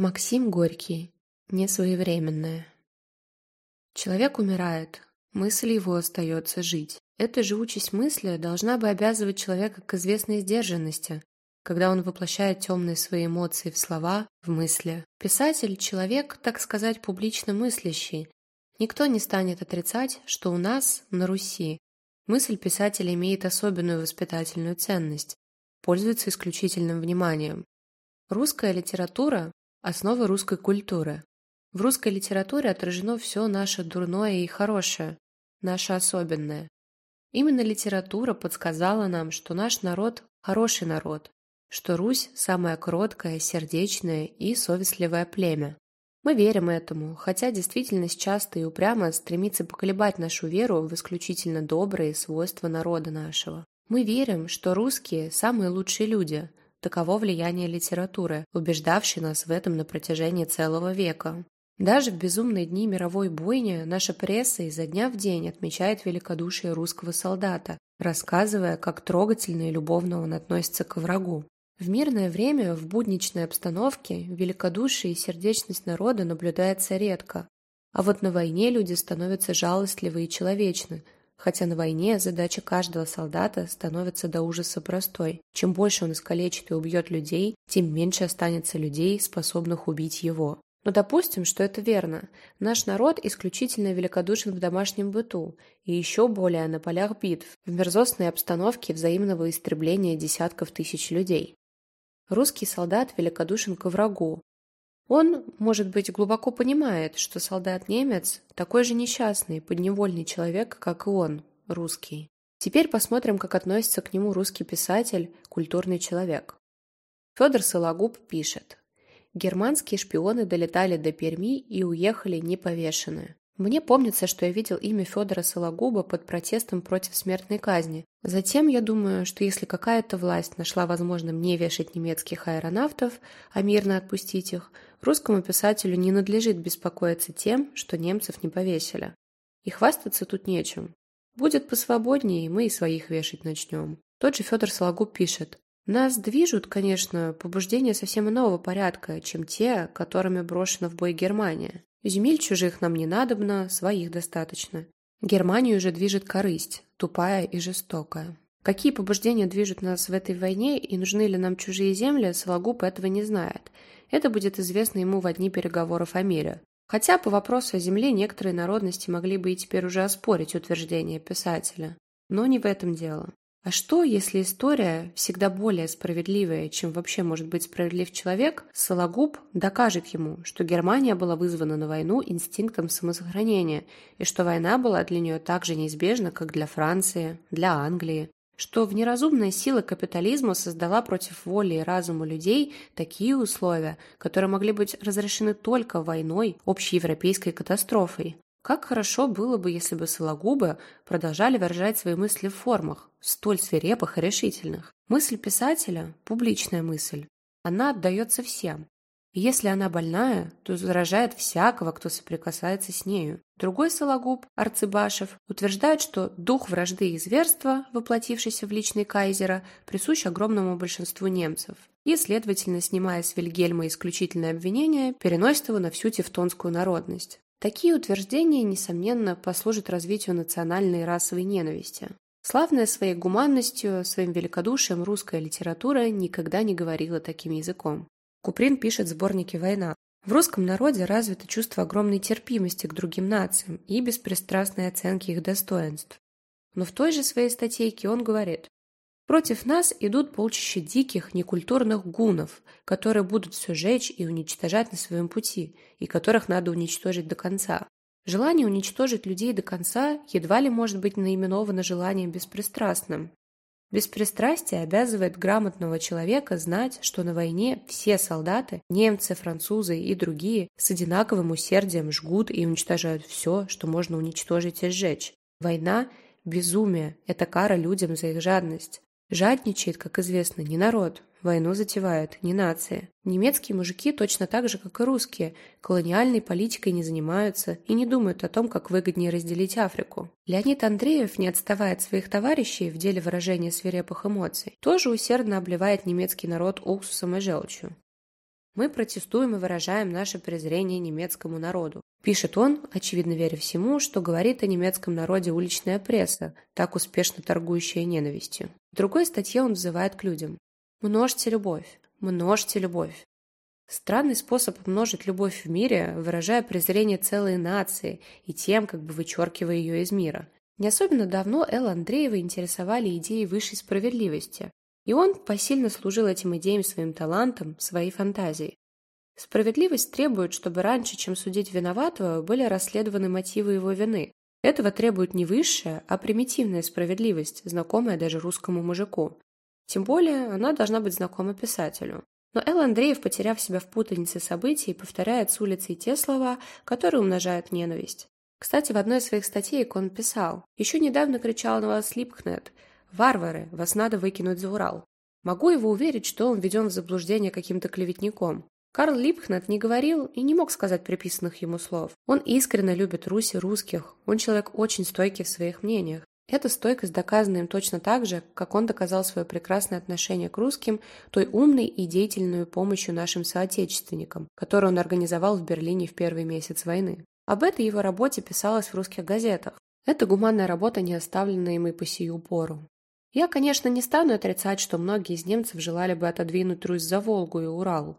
Максим Горький. Несвоевременное. Человек умирает, мысль его остается жить. Эта же участь мысли должна бы обязывать человека к известной сдержанности, когда он воплощает темные свои эмоции в слова, в мысли. Писатель – человек, так сказать, публично мыслящий. Никто не станет отрицать, что у нас, на Руси, мысль писателя имеет особенную воспитательную ценность, пользуется исключительным вниманием. Русская литература Основы русской культуры. В русской литературе отражено все наше дурное и хорошее, наше особенное. Именно литература подсказала нам, что наш народ – хороший народ, что Русь – самое кроткое, сердечное и совестливое племя. Мы верим этому, хотя действительность часто и упрямо стремится поколебать нашу веру в исключительно добрые свойства народа нашего. Мы верим, что русские – самые лучшие люди, Таково влияние литературы, убеждавшей нас в этом на протяжении целого века. Даже в безумные дни мировой бойни наша пресса изо дня в день отмечает великодушие русского солдата, рассказывая, как трогательно и любовно он относится к врагу. В мирное время, в будничной обстановке, великодушие и сердечность народа наблюдается редко, а вот на войне люди становятся жалостливы и человечны – Хотя на войне задача каждого солдата становится до ужаса простой. Чем больше он искалечит и убьет людей, тем меньше останется людей, способных убить его. Но допустим, что это верно. Наш народ исключительно великодушен в домашнем быту, и еще более на полях битв, в мерзостной обстановке взаимного истребления десятков тысяч людей. Русский солдат великодушен к врагу, он, может быть, глубоко понимает, что солдат-немец такой же несчастный, подневольный человек, как и он, русский. Теперь посмотрим, как относится к нему русский писатель, культурный человек. Федор Сологуб пишет. Германские шпионы долетали до Перми и уехали неповешенные. Мне помнится, что я видел имя Федора Сологуба под протестом против смертной казни. Затем я думаю, что если какая-то власть нашла возможным не вешать немецких аэронавтов, а мирно отпустить их, русскому писателю не надлежит беспокоиться тем, что немцев не повесили. И хвастаться тут нечем. Будет посвободнее, и мы и своих вешать начнем. Тот же Федор Сологуб пишет. Нас движут, конечно, побуждения совсем иного порядка, чем те, которыми брошена в бой Германия. Земель чужих нам не надобно, своих достаточно. Германию же движет корысть, тупая и жестокая. Какие побуждения движут нас в этой войне и нужны ли нам чужие земли, Сологуб этого не знает. Это будет известно ему в одни переговоров о мире. Хотя по вопросу о земле некоторые народности могли бы и теперь уже оспорить утверждение писателя. Но не в этом дело. А что, если история, всегда более справедливая, чем вообще может быть справедлив человек, Сологуб докажет ему, что Германия была вызвана на войну инстинктом самосохранения, и что война была для нее так же неизбежна, как для Франции, для Англии, что в неразумная сила капитализма создала против воли и разума людей такие условия, которые могли быть разрешены только войной, общеевропейской катастрофой. Как хорошо было бы, если бы сологубы продолжали выражать свои мысли в формах, столь свирепых и решительных. Мысль писателя – публичная мысль. Она отдается всем. Если она больная, то заражает всякого, кто соприкасается с нею. Другой сологуб, Арцебашев, утверждает, что дух вражды и зверства, воплотившийся в личный кайзера, присущ огромному большинству немцев. И, следовательно, снимая с Вильгельма исключительное обвинение, переносит его на всю тевтонскую народность. Такие утверждения, несомненно, послужат развитию национальной и расовой ненависти. Славная своей гуманностью, своим великодушием русская литература никогда не говорила таким языком. Куприн пишет в сборнике «Война». В русском народе развито чувство огромной терпимости к другим нациям и беспристрастной оценки их достоинств. Но в той же своей статейке он говорит, Против нас идут полчища диких, некультурных гунов, которые будут все жечь и уничтожать на своем пути, и которых надо уничтожить до конца. Желание уничтожить людей до конца едва ли может быть наименовано желанием беспристрастным. Беспристрастие обязывает грамотного человека знать, что на войне все солдаты, немцы, французы и другие, с одинаковым усердием жгут и уничтожают все, что можно уничтожить и сжечь. Война – безумие, это кара людям за их жадность. Жадничает, как известно, не народ, войну затевает не нация. Немецкие мужики точно так же, как и русские, колониальной политикой не занимаются и не думают о том, как выгоднее разделить Африку. Леонид Андреев, не отставая от своих товарищей в деле выражения свирепых эмоций, тоже усердно обливает немецкий народ уксусом и желчью. Мы протестуем и выражаем наше презрение немецкому народу. Пишет он, очевидно веря всему, что говорит о немецком народе уличная пресса, так успешно торгующая ненавистью. В другой статье он взывает к людям. «Множьте любовь, множьте любовь». Странный способ множить любовь в мире, выражая презрение целой нации и тем, как бы вычеркивая ее из мира. Не особенно давно Эл Андреева интересовали идеи высшей справедливости, и он посильно служил этим идеям своим талантом, своей фантазией. Справедливость требует, чтобы раньше, чем судить виноватого, были расследованы мотивы его вины. Этого требует не высшая, а примитивная справедливость, знакомая даже русскому мужику. Тем более, она должна быть знакома писателю. Но Эл Андреев, потеряв себя в путанице событий, повторяет с улицы те слова, которые умножают ненависть. Кстати, в одной из своих статей он писал «Еще недавно кричал на вас Липкнет, «Варвары, вас надо выкинуть за Урал». Могу его уверить, что он введен в заблуждение каким-то клеветником. Карл Липхнет не говорил и не мог сказать приписанных ему слов. Он искренне любит Русь и русских, он человек очень стойкий в своих мнениях. Эта стойкость доказана им точно так же, как он доказал свое прекрасное отношение к русским той умной и деятельной помощью нашим соотечественникам, которую он организовал в Берлине в первый месяц войны. Об этой его работе писалось в русских газетах. Эта гуманная работа не оставлена им и по сию пору. Я, конечно, не стану отрицать, что многие из немцев желали бы отодвинуть Русь за Волгу и Урал.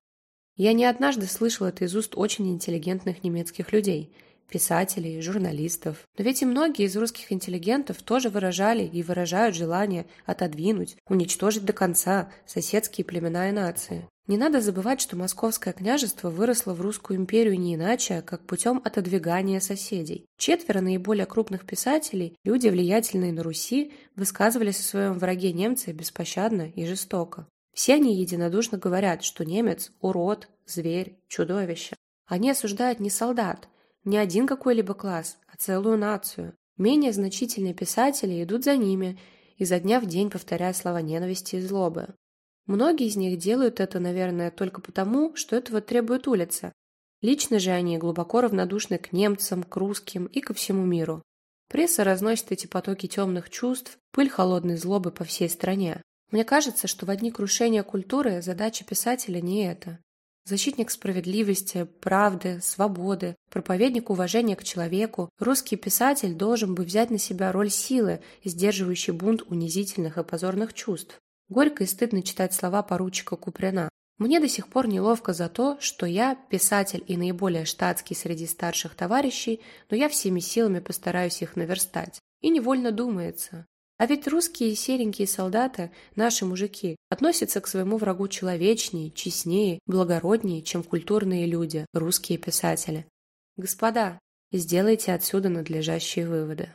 Я не однажды слышал это из уст очень интеллигентных немецких людей, писателей, журналистов. Но ведь и многие из русских интеллигентов тоже выражали и выражают желание отодвинуть, уничтожить до конца соседские племена и нации. Не надо забывать, что Московское княжество выросло в Русскую империю не иначе, как путем отодвигания соседей. Четверо наиболее крупных писателей, люди, влиятельные на Руси, высказывались о своем враге немца беспощадно и жестоко. Все они единодушно говорят, что немец – урод, зверь, чудовище. Они осуждают не солдат, не один какой-либо класс, а целую нацию. Менее значительные писатели идут за ними, изо дня в день повторяя слова ненависти и злобы. Многие из них делают это, наверное, только потому, что этого требует улица. Лично же они глубоко равнодушны к немцам, к русским и ко всему миру. Пресса разносит эти потоки темных чувств, пыль холодной злобы по всей стране. Мне кажется, что в одни крушения культуры задача писателя не это. Защитник справедливости, правды, свободы, проповедник уважения к человеку, русский писатель должен бы взять на себя роль силы, сдерживающей бунт унизительных и позорных чувств. Горько и стыдно читать слова поручика Куприна. Мне до сих пор неловко за то, что я писатель и наиболее штатский среди старших товарищей, но я всеми силами постараюсь их наверстать. И невольно думается. А ведь русские серенькие солдаты, наши мужики, относятся к своему врагу человечнее, честнее, благороднее, чем культурные люди, русские писатели. Господа, сделайте отсюда надлежащие выводы.